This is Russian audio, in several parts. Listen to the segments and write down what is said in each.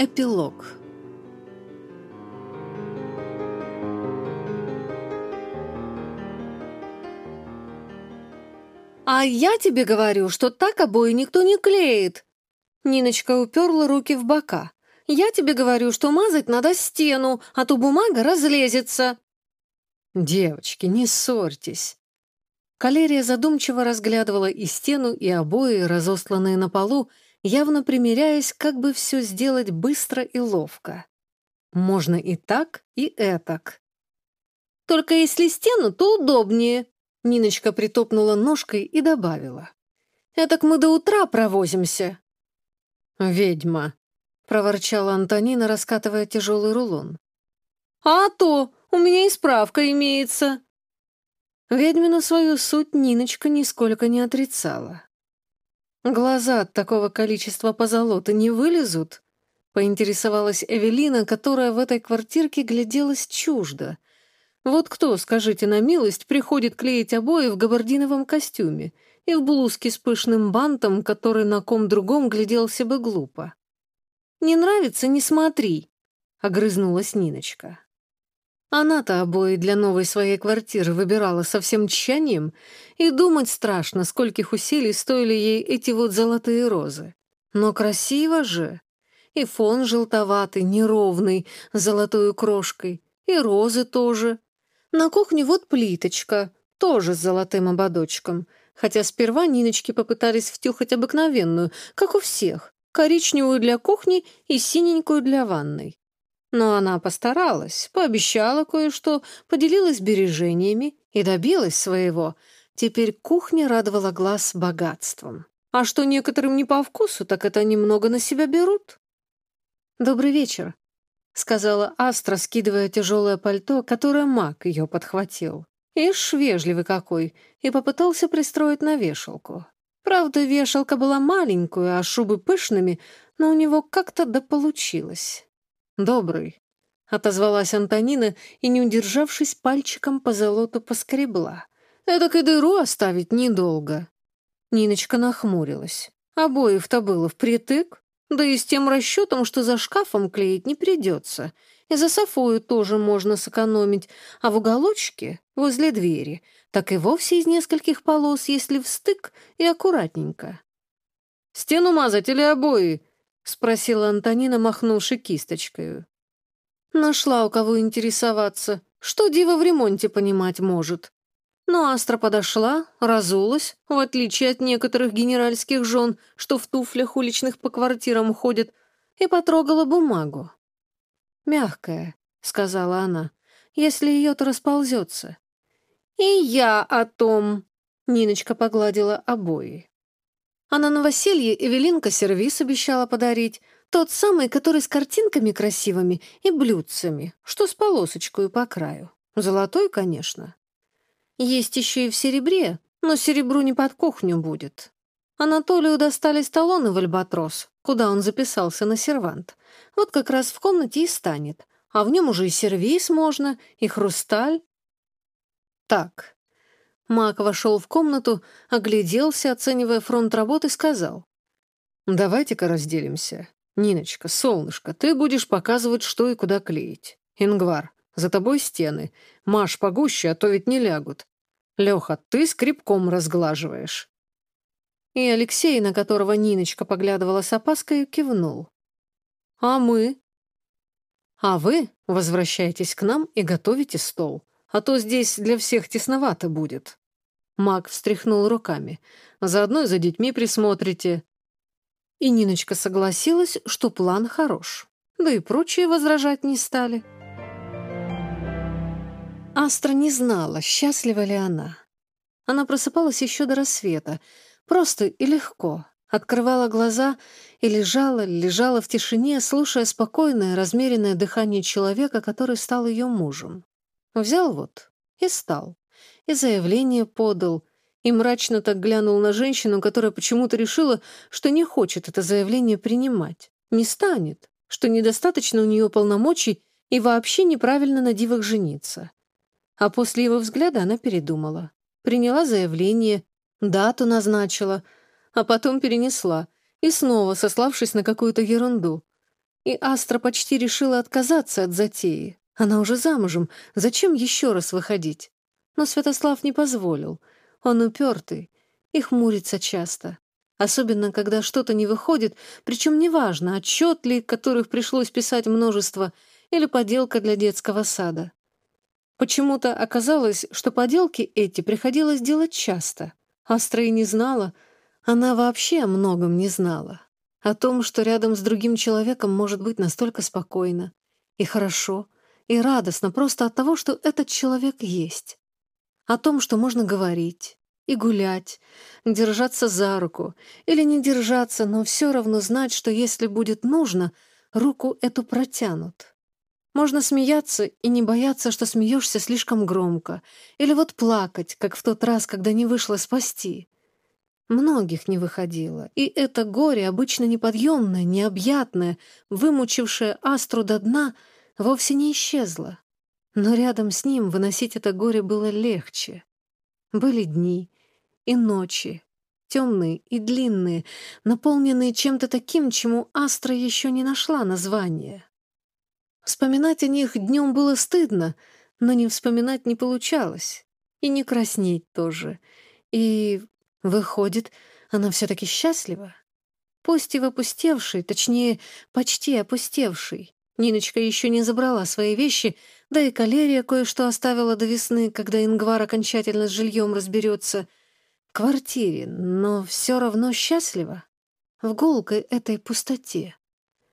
Эпилог. «А я тебе говорю, что так обои никто не клеит!» Ниночка уперла руки в бока. «Я тебе говорю, что мазать надо стену, а то бумага разлезется!» «Девочки, не ссорьтесь!» Калерия задумчиво разглядывала и стену, и обои, разосланные на полу, явно примеряясь, как бы все сделать быстро и ловко. Можно и так, и этак. «Только если стену, то удобнее», — Ниночка притопнула ножкой и добавила. «Этак мы до утра провозимся». «Ведьма», — проворчала Антонина, раскатывая тяжелый рулон. «А то, у меня и справка имеется». Ведьмину свою суть Ниночка нисколько не отрицала. «Глаза от такого количества позолоты не вылезут?» — поинтересовалась Эвелина, которая в этой квартирке гляделась чуждо. «Вот кто, скажите на милость, приходит клеить обои в габардиновом костюме и в блузке с пышным бантом, который на ком другом гляделся бы глупо?» «Не нравится — не смотри», — огрызнулась Ниночка. Она-то обои для новой своей квартиры выбирала со всем тщанием, и думать страшно, скольких усилий стоили ей эти вот золотые розы. Но красиво же. И фон желтоватый, неровный, с золотой крошкой, и розы тоже. На кухне вот плиточка, тоже с золотым ободочком, хотя сперва Ниночки попытались втюхать обыкновенную, как у всех, коричневую для кухни и синенькую для ванной. Но она постаралась, пообещала кое-что, поделилась бережениями и добилась своего. Теперь кухня радовала глаз богатством. А что некоторым не по вкусу, так это немного на себя берут. «Добрый вечер», — сказала Астра, скидывая тяжелое пальто, которое маг ее подхватил. Ишь, вежливый какой, и попытался пристроить на вешалку. Правда, вешалка была маленькую, а шубы пышными, но у него как-то да получилось. «Добрый», — отозвалась Антонина и, не удержавшись, пальчиком по золоту поскребла. «Эдак и дыру оставить недолго». Ниночка нахмурилась. Обоев-то было впритык, да и с тем расчетом, что за шкафом клеить не придется. И за софою тоже можно сэкономить, а в уголочке, возле двери, так и вовсе из нескольких полос, если встык и аккуратненько. «Стену мазать или обои?» — спросила Антонина, махнувши кисточкой. Нашла у кого интересоваться, что дива в ремонте понимать может. Но Астра подошла, разулась, в отличие от некоторых генеральских жен, что в туфлях уличных по квартирам ходят, и потрогала бумагу. «Мягкая», — сказала она, — «если ее-то расползется». «И я о том», — Ниночка погладила обои. А на новоселье Эвелинка сервис обещала подарить. Тот самый, который с картинками красивыми и блюдцами, что с полосочкой по краю. Золотой, конечно. Есть еще и в серебре, но серебру не под кухню будет. Анатолию достались талоны в Альбатрос, куда он записался на сервант. Вот как раз в комнате и станет. А в нем уже и сервис можно, и хрусталь. Так, Мак вошел в комнату, огляделся, оценивая фронт работы, и сказал. «Давайте-ка разделимся. Ниночка, солнышко, ты будешь показывать, что и куда клеить. Ингвар, за тобой стены. Маш погуще, а то ведь не лягут. Леха, ты скребком разглаживаешь». И Алексей, на которого Ниночка поглядывала с опаской, кивнул. «А мы?» «А вы возвращайтесь к нам и готовите стол а то здесь для всех тесновато будет». Мак встряхнул руками. «Заодно и за детьми присмотрите». И Ниночка согласилась, что план хорош. Да и прочие возражать не стали. Астра не знала, счастлива ли она. Она просыпалась еще до рассвета, просто и легко, открывала глаза и лежала, лежала в тишине, слушая спокойное, размеренное дыхание человека, взял вот и стал. И заявление подал. И мрачно так глянул на женщину, которая почему-то решила, что не хочет это заявление принимать. Не станет, что недостаточно у нее полномочий и вообще неправильно на дивах жениться. А после его взгляда она передумала. Приняла заявление, дату назначила, а потом перенесла. И снова сославшись на какую-то ерунду. И Астра почти решила отказаться от затеи, Она уже замужем, зачем еще раз выходить? Но Святослав не позволил. Он упертый и хмурится часто. Особенно, когда что-то не выходит, причем неважно, отчет ли, которых пришлось писать множество, или поделка для детского сада. Почему-то оказалось, что поделки эти приходилось делать часто. Астра и не знала, она вообще о многом не знала. О том, что рядом с другим человеком может быть настолько спокойно и хорошо, и радостно просто от того, что этот человек есть. О том, что можно говорить и гулять, держаться за руку или не держаться, но все равно знать, что если будет нужно, руку эту протянут. Можно смеяться и не бояться, что смеешься слишком громко, или вот плакать, как в тот раз, когда не вышло спасти. Многих не выходило, и это горе, обычно неподъемное, необъятное, вымучившее Астру до дна, вовсе не исчезло. Но рядом с ним выносить это горе было легче. Были дни и ночи, темные и длинные, наполненные чем-то таким, чему Астра еще не нашла названия. Вспоминать о них днем было стыдно, но не вспоминать не получалось. И не краснеть тоже. И Выходит, она все-таки счастлива? Пусть и в опустевшей, точнее, почти опустевшей. Ниночка еще не забрала свои вещи, да и калерия кое-что оставила до весны, когда Ингвар окончательно с жильем разберется. В квартире, но все равно счастливо В гулкой этой пустоте.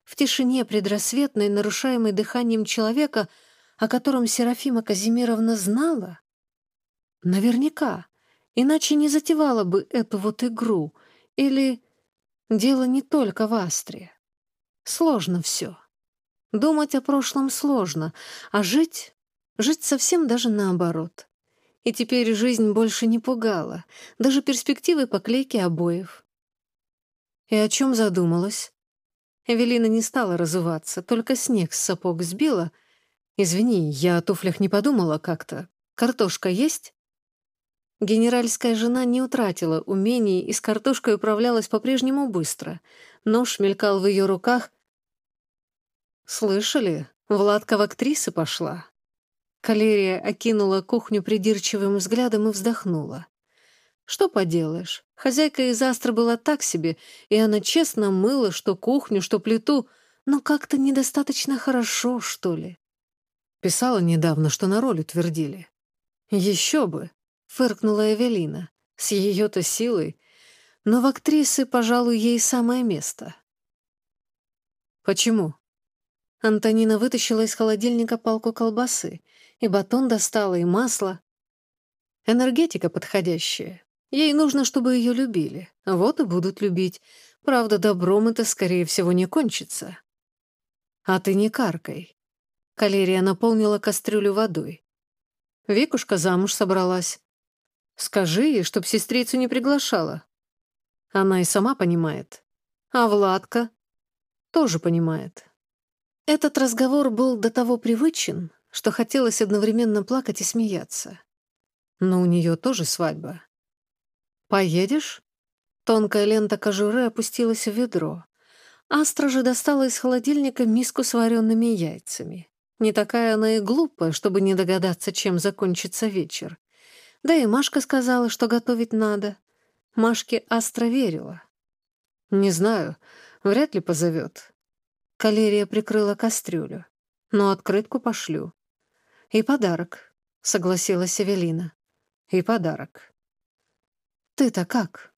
В тишине предрассветной, нарушаемой дыханием человека, о котором Серафима Казимировна знала? Наверняка. Иначе не затевала бы эту вот игру. Или дело не только в Астре. Сложно все. Думать о прошлом сложно, а жить... Жить совсем даже наоборот. И теперь жизнь больше не пугала, даже перспективы поклейки обоев. И о чем задумалась? Эвелина не стала разуваться, только снег с сапог сбила. «Извини, я о туфлях не подумала как-то. Картошка есть?» Генеральская жена не утратила умений и с картошкой управлялась по-прежнему быстро. Нож мелькал в ее руках. «Слышали? Владка в актрисы пошла». Калерия окинула кухню придирчивым взглядом и вздохнула. «Что поделаешь, хозяйка из Астры была так себе, и она честно мыла что кухню, что плиту, но как-то недостаточно хорошо, что ли». Писала недавно, что на роль утвердили. «Еще бы!» фыркнула Эвелина. С ее-то силой. Но в актрисы, пожалуй, ей самое место. Почему? Антонина вытащила из холодильника палку колбасы, и батон достала, и масло. Энергетика подходящая. Ей нужно, чтобы ее любили. Вот и будут любить. Правда, добром это, скорее всего, не кончится. А ты не каркай. Калерия наполнила кастрюлю водой. Викушка замуж собралась. Скажи ей, чтоб сестрицу не приглашала. Она и сама понимает. А Владка тоже понимает. Этот разговор был до того привычен, что хотелось одновременно плакать и смеяться. Но у нее тоже свадьба. «Поедешь?» Тонкая лента кожуры опустилась в ведро. Астра же достала из холодильника миску с вареными яйцами. Не такая она и глупая, чтобы не догадаться, чем закончится вечер. Да и Машка сказала, что готовить надо. Машке Астра верила. «Не знаю, вряд ли позовет». Калерия прикрыла кастрюлю. «Но открытку пошлю». «И подарок», — согласилась Эвелина. «И подарок». «Ты-то как?»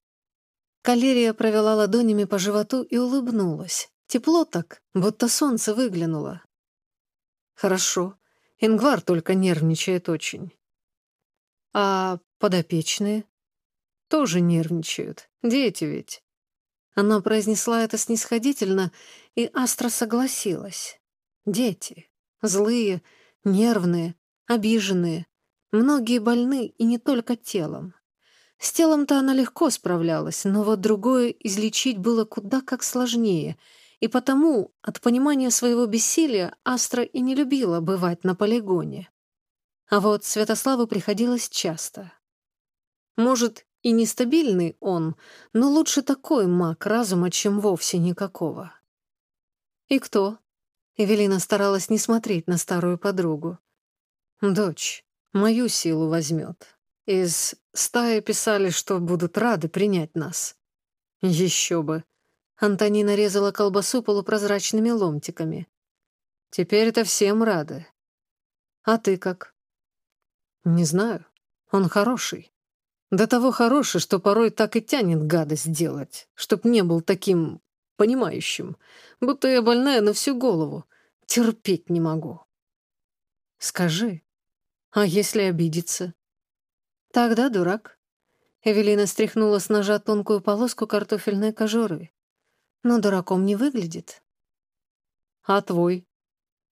Калерия провела ладонями по животу и улыбнулась. Тепло так, будто солнце выглянуло. «Хорошо. Ингвар только нервничает очень. А подопечные? Тоже нервничают. Дети ведь. Она произнесла это снисходительно, и Астра согласилась. Дети. Злые, нервные, обиженные. Многие больны, и не только телом. С телом-то она легко справлялась, но вот другое излечить было куда как сложнее, и потому от понимания своего бессилия Астра и не любила бывать на полигоне. А вот Святославу приходилось часто. Может, и нестабильный он, но лучше такой маг разума, чем вовсе никакого. «И кто?» Эвелина старалась не смотреть на старую подругу. «Дочь, мою силу возьмет. Из стаи писали, что будут рады принять нас». «Еще бы!» Антонина резала колбасу полупрозрачными ломтиками. «Теперь-то всем рады. А ты как?» «Не знаю. Он хороший. До того хороший, что порой так и тянет гадость делать, чтоб не был таким понимающим, будто я больная на всю голову. Терпеть не могу. Скажи, а если обидится? Тогда дурак. Эвелина стряхнула с ножа тонкую полоску картофельной кожуры. Но дураком не выглядит. А твой?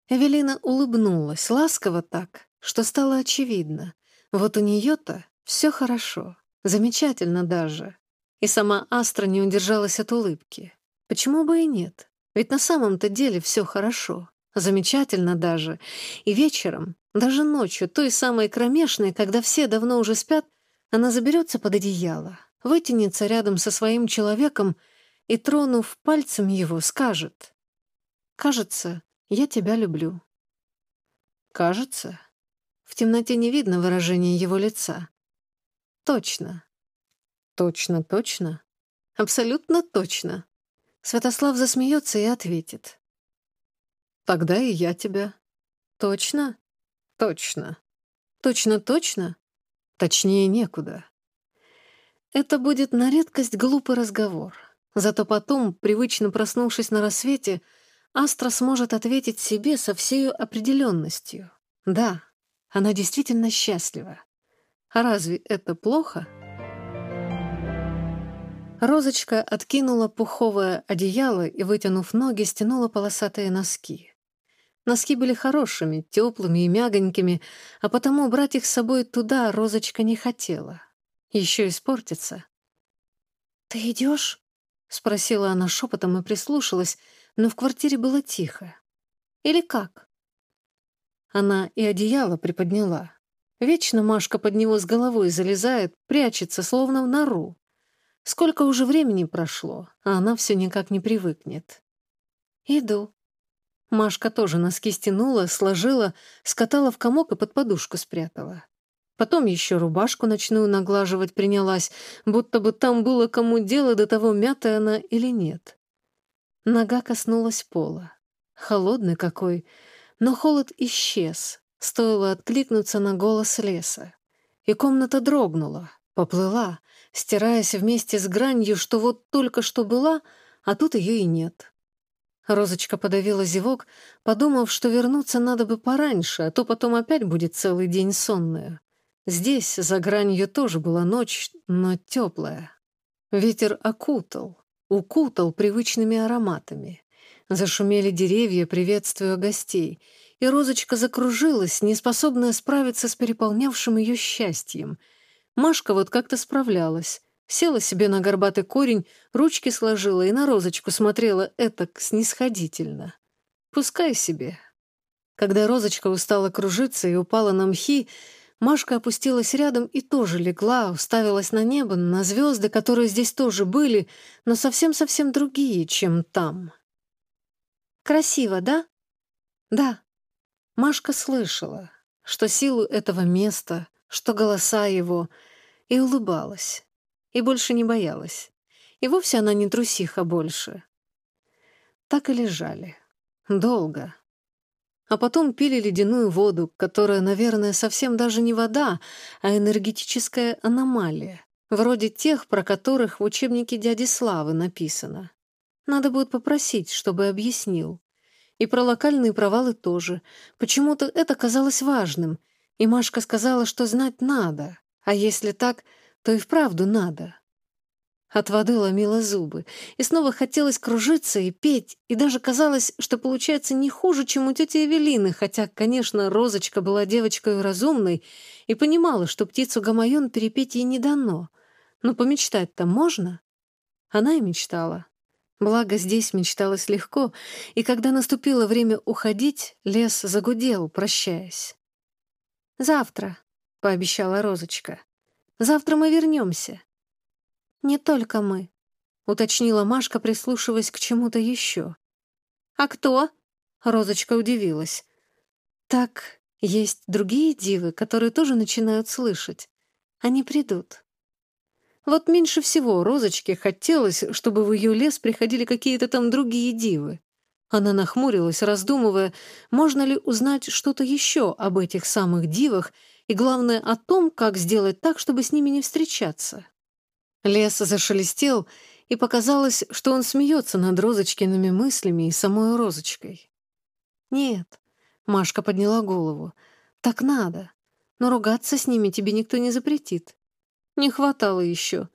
Эвелина улыбнулась, ласково так, что стало очевидно. Вот у нее-то все хорошо, замечательно даже. И сама Астра не удержалась от улыбки. Почему бы и нет? Ведь на самом-то деле все хорошо. Замечательно даже. И вечером, даже ночью, той самой кромешной, когда все давно уже спят, она заберется под одеяло, вытянется рядом со своим человеком и, тронув пальцем его, скажет «Кажется, я тебя люблю». «Кажется?» В темноте не видно выражения его лица. «Точно». «Точно, точно?» «Абсолютно точно». Святослав засмеется и ответит. «Тогда и я тебя». «Точно?» «Точно». «Точно-точно?» «Точнее некуда». Это будет на редкость глупый разговор. Зато потом, привычно проснувшись на рассвете, Астра сможет ответить себе со всею определенностью. Да, она действительно счастлива. А разве это плохо?» Розочка откинула пуховое одеяло и, вытянув ноги, стянула полосатые носки. Носки были хорошими, теплыми и мягонькими, а потому брать их с собой туда Розочка не хотела. Еще испортится. «Ты идешь?» — спросила она шепотом и прислушалась, но в квартире было тихо. «Или как?» Она и одеяло приподняла. Вечно Машка под него с головой залезает, прячется, словно в нору. Сколько уже времени прошло, а она все никак не привыкнет. Иду. Машка тоже носки стянула, сложила, скатала в комок и под подушку спрятала. Потом еще рубашку ночную наглаживать принялась, будто бы там было кому дело до того, мятая она или нет. Нога коснулась пола. Холодный какой, но холод исчез, стоило откликнуться на голос леса. И комната дрогнула. поплыла, стираясь вместе с гранью, что вот только что была, а тут ее и нет. Розочка подавила зевок, подумав, что вернуться надо бы пораньше, а то потом опять будет целый день сонная. Здесь, за гранью, тоже была ночь, но теплая. Ветер окутал, укутал привычными ароматами. Зашумели деревья, приветствуя гостей, и Розочка закружилась, неспособная справиться с переполнявшим ее счастьем — Машка вот как-то справлялась. Села себе на горбатый корень, ручки сложила и на розочку смотрела этак снисходительно. Пускай себе. Когда розочка устала кружиться и упала на мхи, Машка опустилась рядом и тоже легла, уставилась на небо, на звезды, которые здесь тоже были, но совсем-совсем другие, чем там. «Красиво, да?» «Да». Машка слышала, что силу этого места, что голоса его, и улыбалась, и больше не боялась. И вовсе она не трусиха больше. Так и лежали. Долго. А потом пили ледяную воду, которая, наверное, совсем даже не вода, а энергетическая аномалия, вроде тех, про которых в учебнике дяди Славы написано. Надо будет попросить, чтобы объяснил. И про локальные провалы тоже. Почему-то это казалось важным — и Машка сказала, что знать надо, а если так, то и вправду надо. От воды ломила зубы, и снова хотелось кружиться и петь, и даже казалось, что получается не хуже, чем у тети Эвелины, хотя, конечно, Розочка была девочкой разумной и понимала, что птицу Гамайон перепеть ей не дано. Но помечтать-то можно? Она и мечтала. Благо, здесь мечталось легко, и когда наступило время уходить, лес загудел, прощаясь. «Завтра», — пообещала Розочка. «Завтра мы вернемся». «Не только мы», — уточнила Машка, прислушиваясь к чему-то еще. «А кто?» Розочка удивилась. «Так, есть другие дивы, которые тоже начинают слышать. Они придут». Вот меньше всего Розочке хотелось, чтобы в ее лес приходили какие-то там другие дивы. Она нахмурилась, раздумывая, можно ли узнать что-то еще об этих самых дивах и, главное, о том, как сделать так, чтобы с ними не встречаться. Лес зашелестел, и показалось, что он смеется над Розочкиными мыслями и самой Розочкой. «Нет», — Машка подняла голову, — «так надо, но ругаться с ними тебе никто не запретит. Не хватало еще.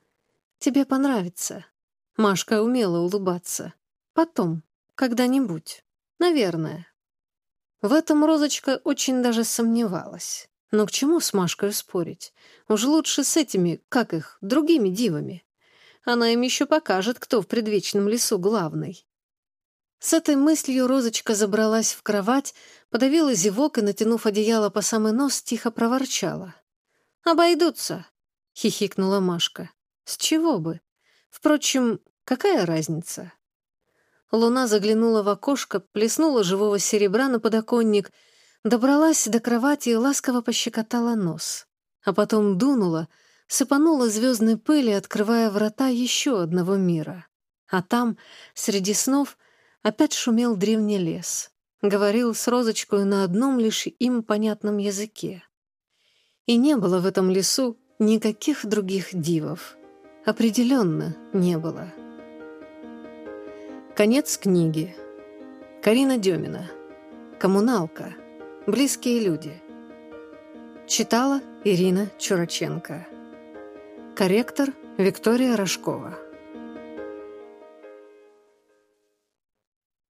когда нибудь. Наверное. В этом Розочка очень даже сомневалась. Но к чему с Машкой спорить? Уж лучше с этими, как их, другими дивами. Она им еще покажет, кто в предвечном лесу главный. С этой мыслью Розочка забралась в кровать, подавила зевок и, натянув одеяло по самый нос, тихо проворчала. «Обойдутся!» — хихикнула Машка. «С чего бы? Впрочем, какая разница?» Луна заглянула в окошко, плеснула живого серебра на подоконник — Добралась до кровати и ласково пощекотала нос. А потом дунула, сыпанула звездной пыли, открывая врата еще одного мира. А там, среди снов, опять шумел древний лес. Говорил с розочкой на одном лишь им понятном языке. И не было в этом лесу никаких других дивов. Определенно не было. Конец книги. Карина Демина. Коммуналка. Близкие люди. Читала Ирина Чураченко. Корректор Виктория Рожкова.